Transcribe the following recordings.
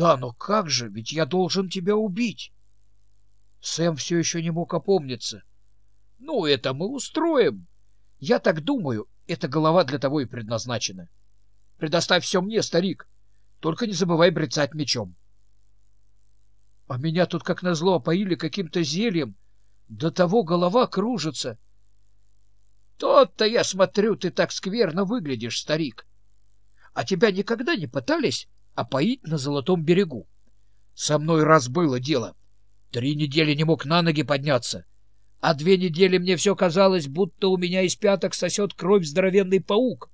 Да, но как же, ведь я должен тебя убить. Сэм все еще не мог опомниться. Ну, это мы устроим. Я так думаю, эта голова для того и предназначена. Предоставь все мне, старик. Только не забывай брецать мечом. А меня тут, как назло, опоили каким-то зельем. До того голова кружится. Тот-то я смотрю, ты так скверно выглядишь, старик. А тебя никогда не пытались опоить на Золотом берегу? Со мной раз было дело. Три недели не мог на ноги подняться. А две недели мне все казалось, будто у меня из пяток сосет кровь здоровенный паук.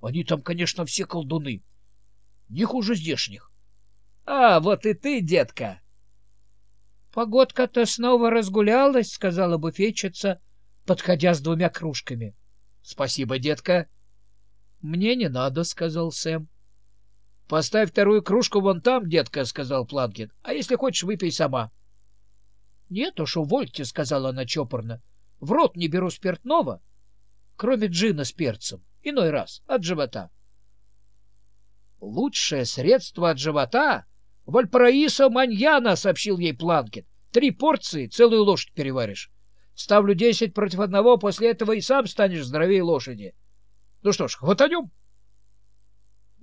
Они там, конечно, все колдуны. Не хуже здешних. — А, вот и ты, детка! Погодка-то снова разгулялась, — сказала буфетчица, подходя с двумя кружками. — Спасибо, детка. — Мне не надо, — сказал Сэм. — Поставь вторую кружку вон там, детка, — сказал Планкин. — А если хочешь, выпей сама. — Нет уж, увольте, — сказала она чопорно. — В рот не беру спиртного, кроме джина с перцем. Иной раз, от живота. — Лучшее средство от живота Вальпараисо маньяна, — сообщил ей Планкет. — Три порции, целую лошадь переваришь. Ставлю десять против одного, после этого и сам станешь здоровее лошади. Ну что ж, хватанем. —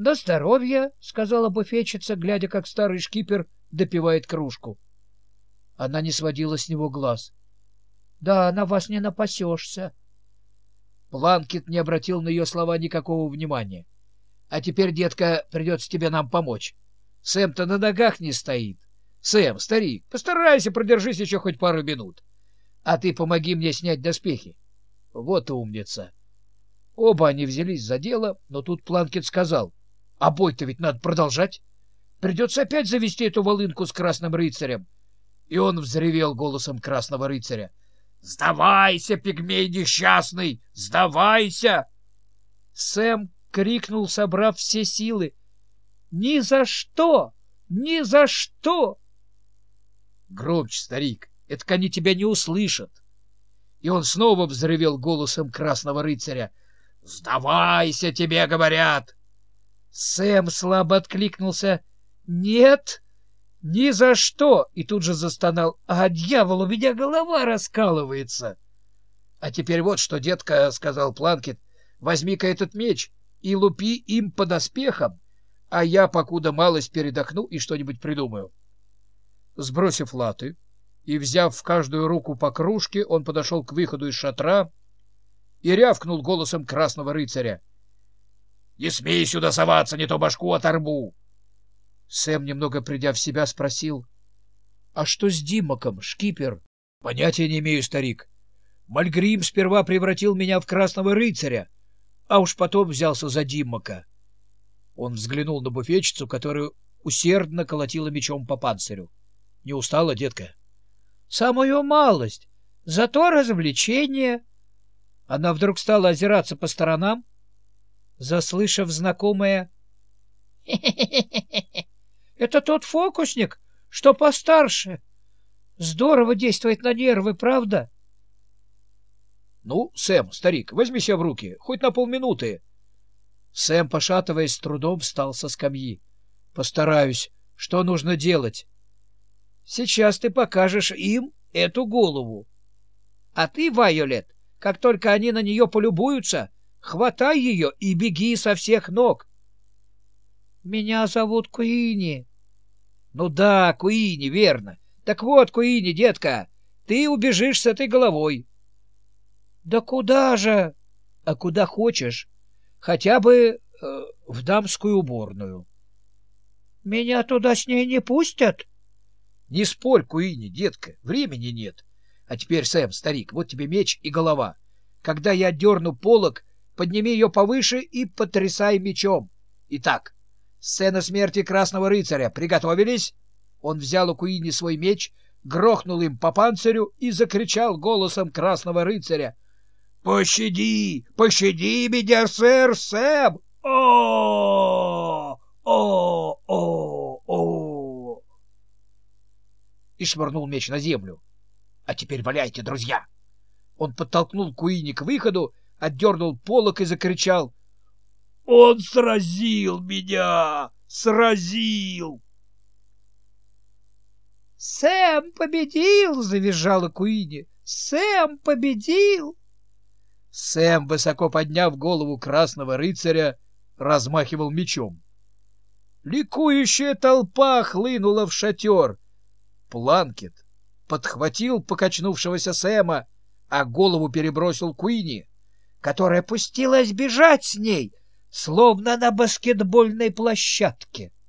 До здоровья, — сказала буфетчица, глядя, как старый шкипер допивает кружку. Она не сводила с него глаз. — Да, на вас не напасешься. Планкет не обратил на ее слова никакого внимания. — А теперь, детка, придется тебе нам помочь. Сэм-то на ногах не стоит. Сэм, старик, постарайся, продержись еще хоть пару минут. А ты помоги мне снять доспехи. Вот умница. Оба они взялись за дело, но тут Планкет сказал, а бой-то ведь надо продолжать. Придется опять завести эту волынку с красным рыцарем. И он взревел голосом красного рыцаря. «Сдавайся, пигмей несчастный! Сдавайся!» Сэм крикнул, собрав все силы. Ни за что! Ни за что! Громче, старик, это они тебя не услышат. И он снова взревел голосом красного рыцаря. «Сдавайся, тебе говорят!» Сэм слабо откликнулся. «Нет, ни за что!» И тут же застонал. «А, дьявол, у меня голова раскалывается!» «А теперь вот что, детка, — сказал Планкет, — возьми-ка этот меч и лупи им по доспехам, а я, покуда малость передохну и что-нибудь придумаю. Сбросив латы и взяв в каждую руку по кружке, он подошел к выходу из шатра и рявкнул голосом красного рыцаря. — Не смей сюда соваться, не то башку оторву! Сэм, немного придя в себя, спросил. — А что с Димоком, шкипер? — Понятия не имею, старик. Мальгрим сперва превратил меня в красного рыцаря, а уж потом взялся за Димока. Он взглянул на буфетчицу, которая усердно колотила мечом по панцирю. — Не устала, детка? — Самую малость. Зато развлечение. Она вдруг стала озираться по сторонам, заслышав знакомое Это тот фокусник, что постарше. Здорово действует на нервы, правда? — Ну, Сэм, старик, возьми себя в руки, хоть на полминуты. Сэм, пошатываясь, с трудом встал со скамьи. — Постараюсь. Что нужно делать? — Сейчас ты покажешь им эту голову. А ты, Вайолет, как только они на нее полюбуются, хватай ее и беги со всех ног. — Меня зовут Куини. — Ну да, Куини, верно. Так вот, Куини, детка, ты убежишь с этой головой. — Да куда же? — А куда хочешь хотя бы э, в дамскую уборную. — Меня туда с ней не пустят? — Не спорь, Куини, детка, времени нет. А теперь, Сэм, старик, вот тебе меч и голова. Когда я дерну полок, подними ее повыше и потрясай мечом. Итак, сцена смерти Красного Рыцаря. Приготовились? Он взял у Куини свой меч, грохнул им по панцирю и закричал голосом Красного Рыцаря. Пощади, пощади меня, сэр Сэм! О, о, о, о! И швырнул меч на землю. А теперь валяйте, друзья! Он подтолкнул Куини к выходу, отдернул полок и закричал. — Он сразил меня! Сразил! «Сэм победил!» — завизжала Куини. «Сэм победил!» Сэм, высоко подняв голову красного рыцаря, размахивал мечом. Ликующая толпа хлынула в шатер. Планкет подхватил покачнувшегося Сэма, а голову перебросил Куини, которая пустилась бежать с ней, словно на баскетбольной площадке.